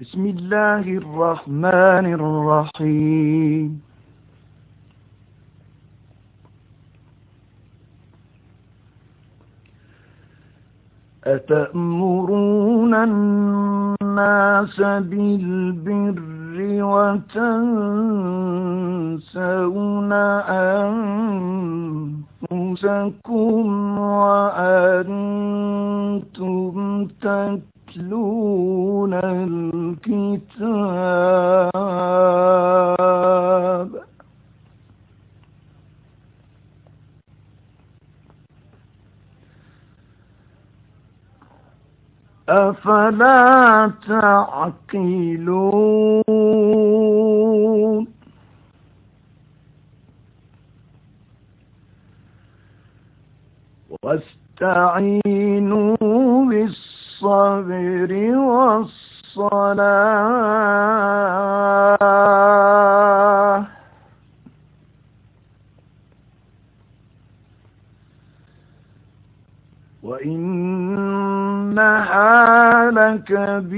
بسم الله الرحمن الرحيم. أتأمرون الناس بالبر وتنسون أنفسكم؟ وأنتم تتلون الكتاب. أفلا تعقلون؟ واستعينوا بالصبر والصلاة. وإنها لكبيرة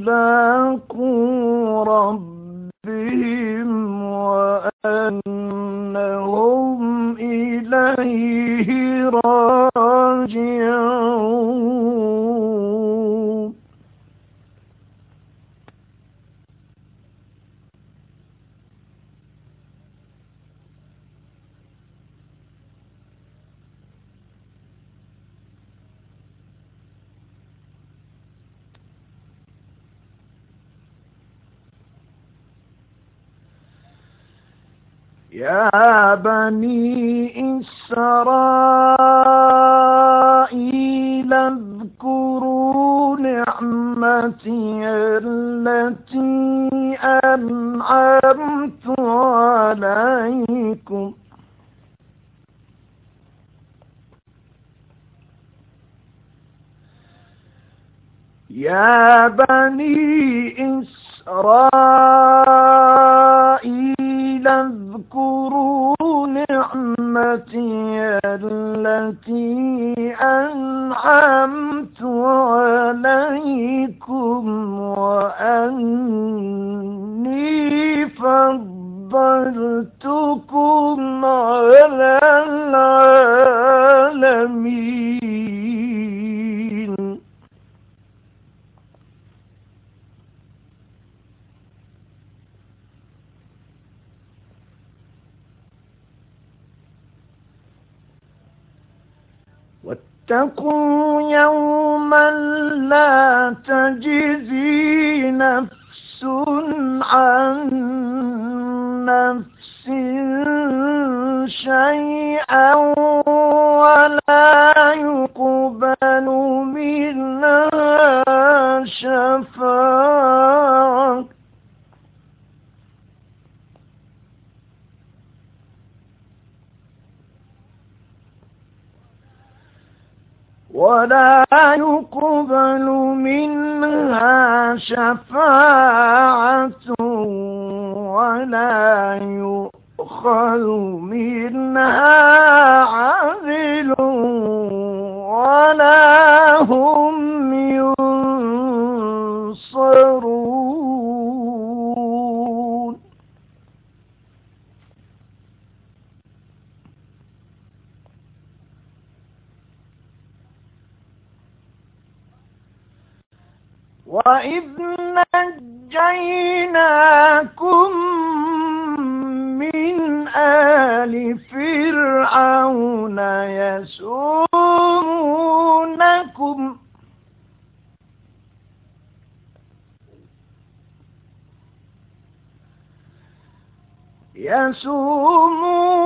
ملاقو بني إسرائيل اذكروا نعمتي التي أنعمت عليكم يا بني إسرائيل اذكروا نعمتي التي أنعمت فضلتكم على العالمين. واتقوا يوما لا تجزي نفس عن نفس شيئا شفاعة ولا يؤخذ منها وإذ نجيناكم من آل فرعون يسومونكم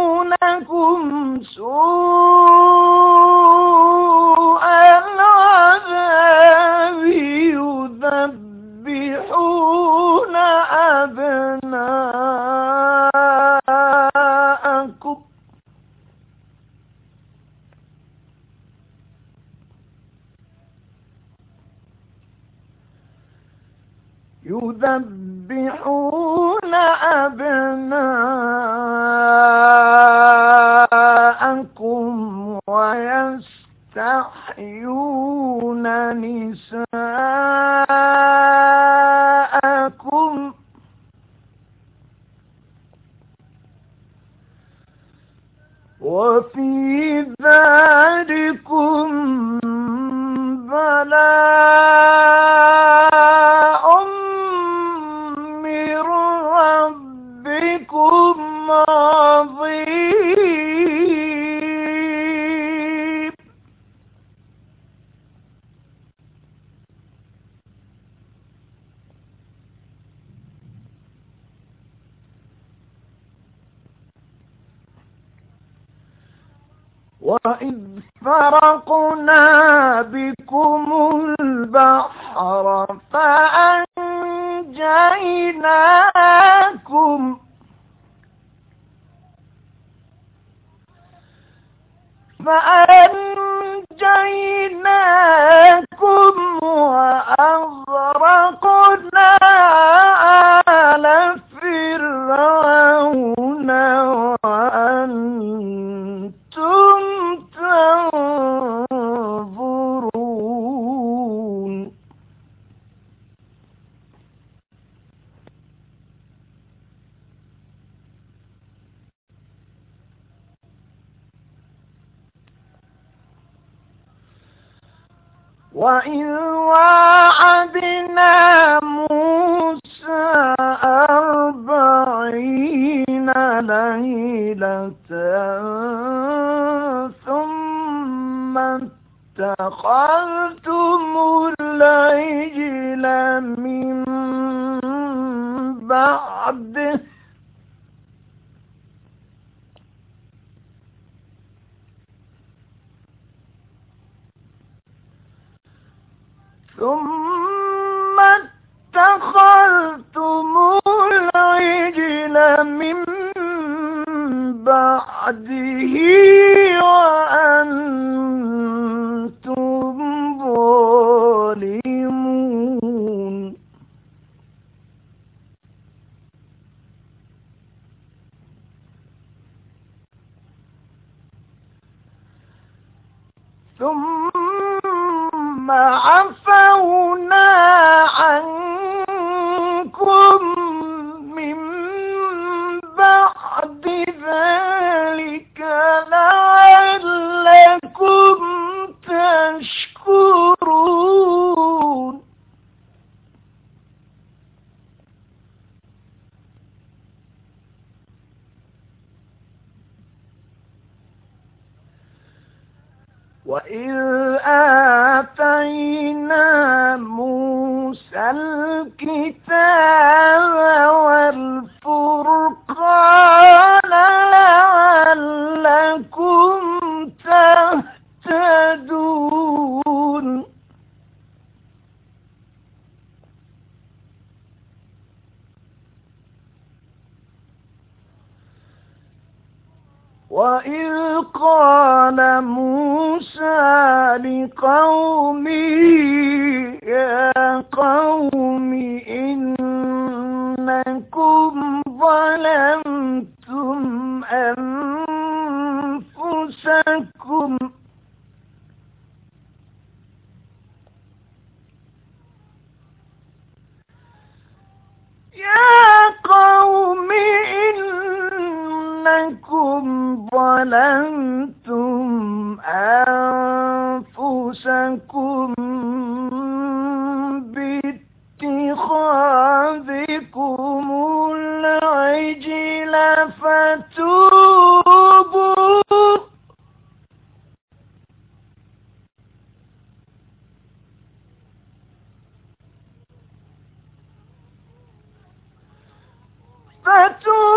يسومونكم سوء بكم البحر فأنجيناكم. فأنجيناكم وأغرقنا ليلة ثم اتخذتم العجل من بعده ثم اتخذتم العجل من بعده وأنتم ظالمون. ثم عفونا وإذ قال موسى لقومه يا قوم إنكم ظلمتم أنفسكم يا قوم إنكم ظلمتم أنفسكم باتخاذكم العجل فتوبوا. فتوبوا.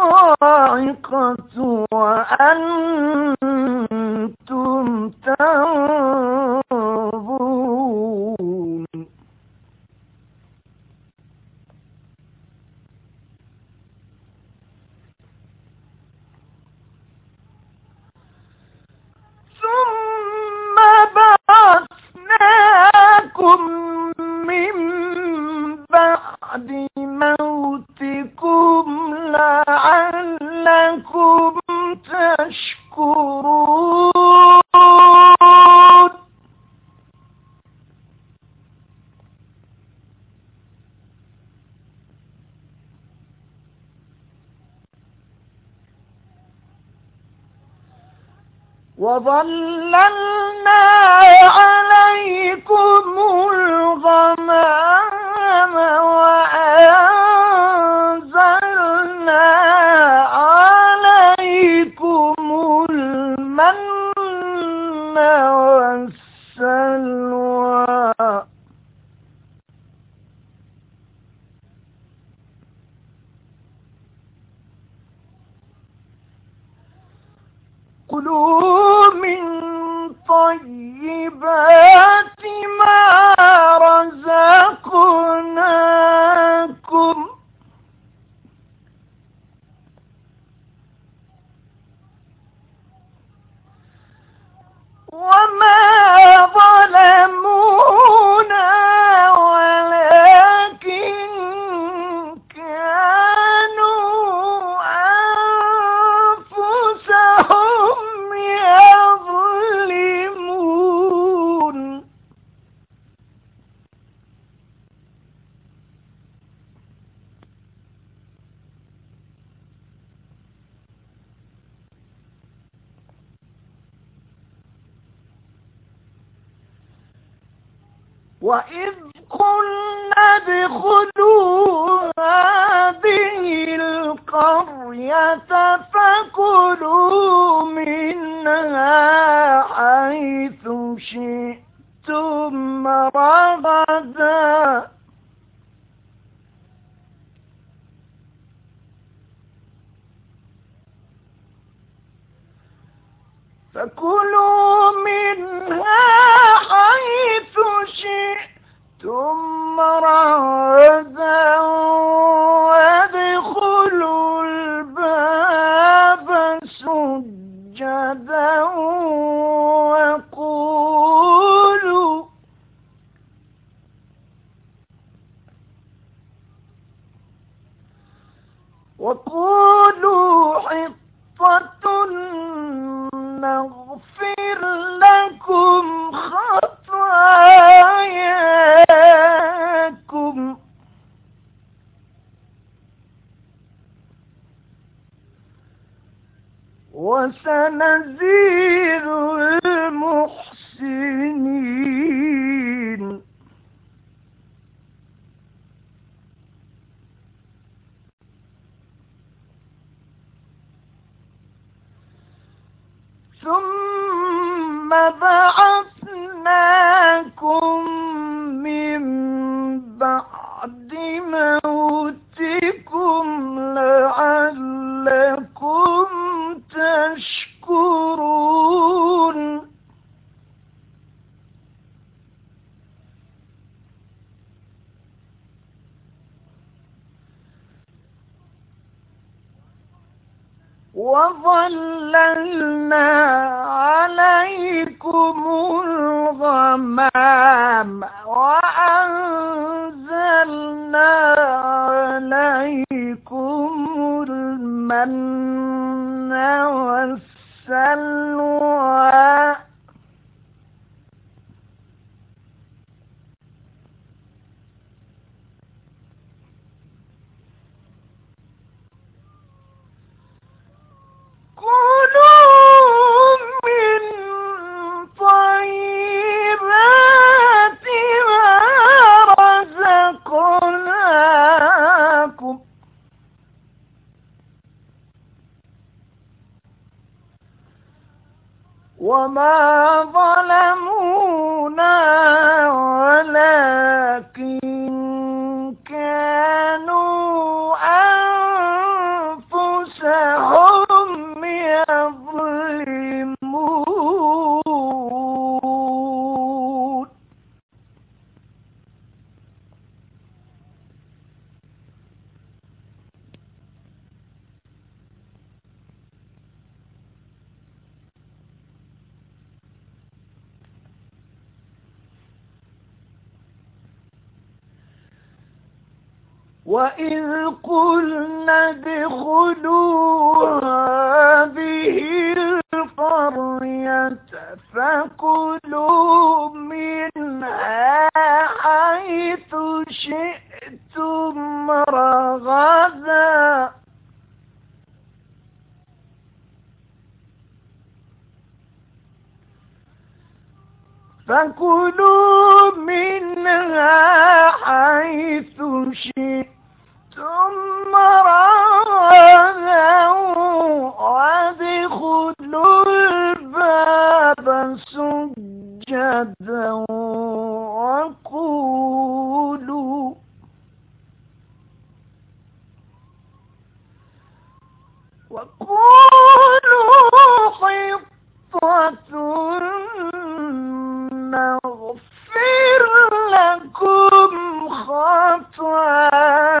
الصاعقة প্রবল وإذ قلنا ادخلوا هذه القرية فكلوا منها ثم بعثناكم وما وإذ قلنا ادخلوا هذه القرية فكلوا منها حيث شئتم رغدا فكلوا منها حيث شئتم رغدا وادخلوا الباب سجدا وقولوا وقولوا حطة نغفر لكم خطاياكم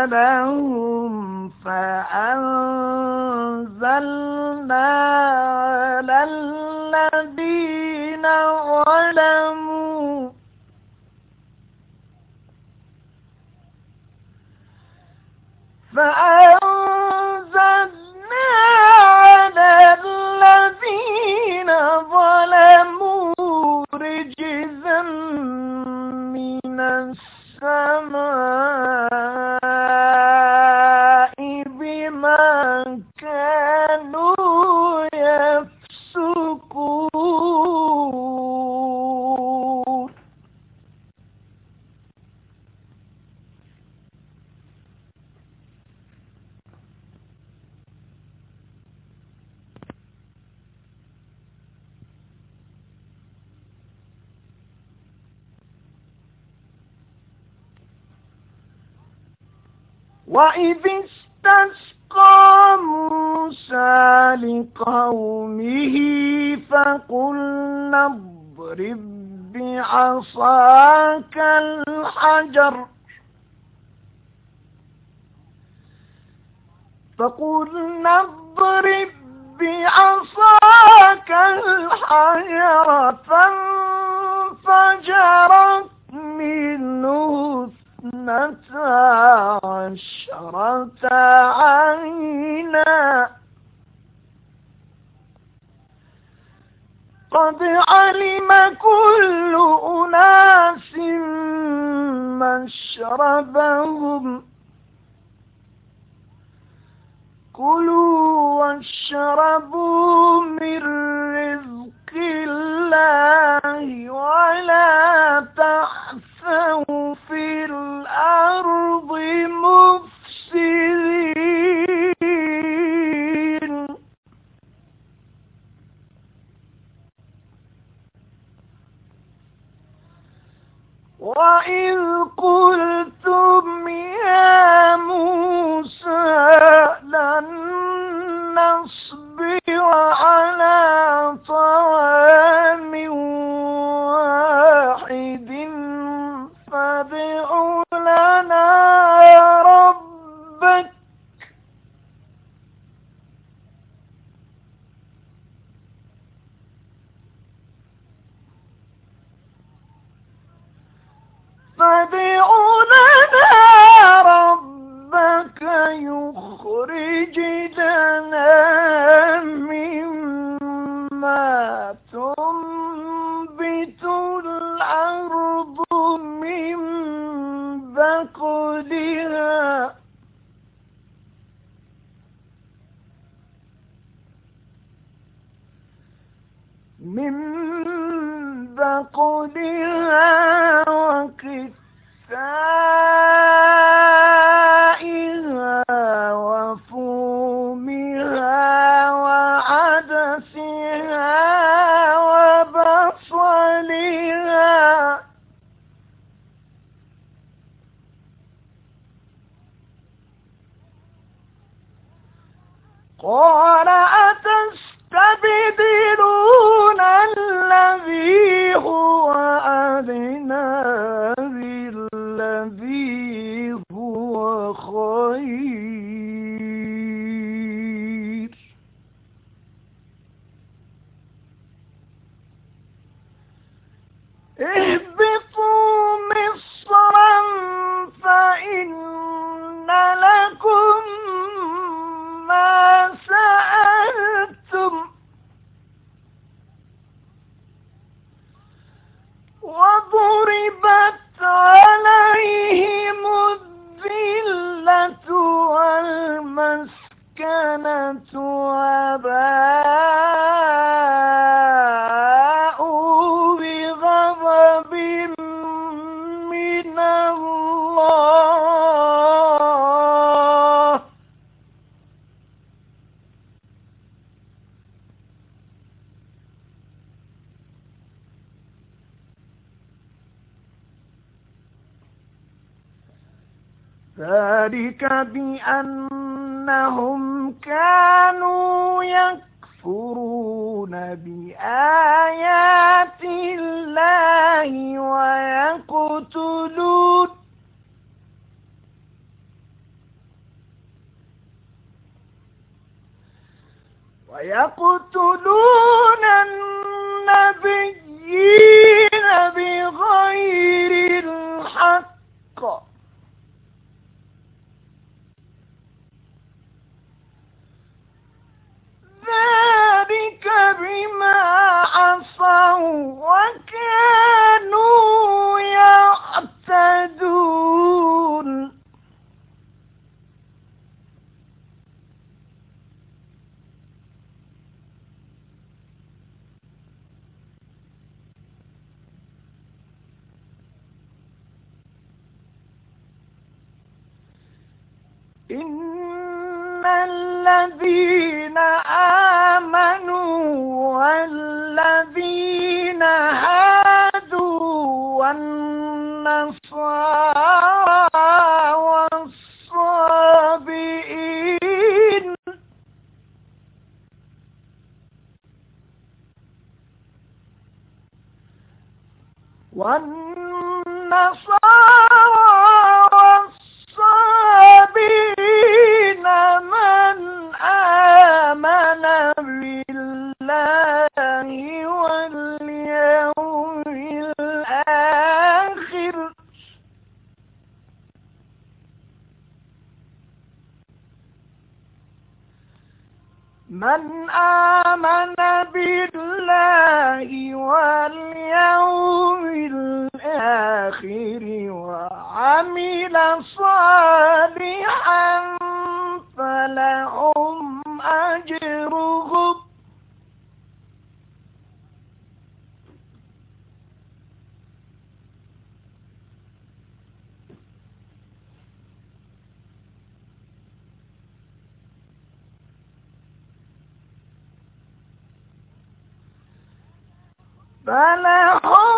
قيل وإذ استسقى موسى لقومه فقلنا اضرب بعصاك الحجر فقلنا اضرب بعصاك الحجر فانفجرت منه اثنتا عشرة عينا. قد علم كل أناس مشربهم. كلوا واشربوا من رزق الله ولا وإذ قلتم يا موسى لن reveal قال بأنهم كانوا يكفرون بآيات الله ويقتلون. ويقتلون I'm sorry. أجرهم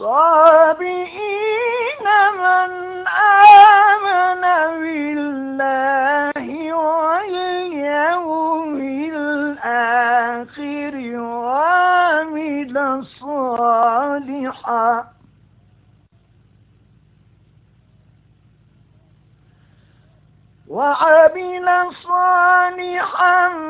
والصابئين من آمن بالله واليوم الآخر وعمل صالحا. وعمل صالحا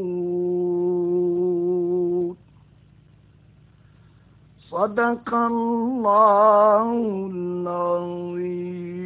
صدق الله العظيم.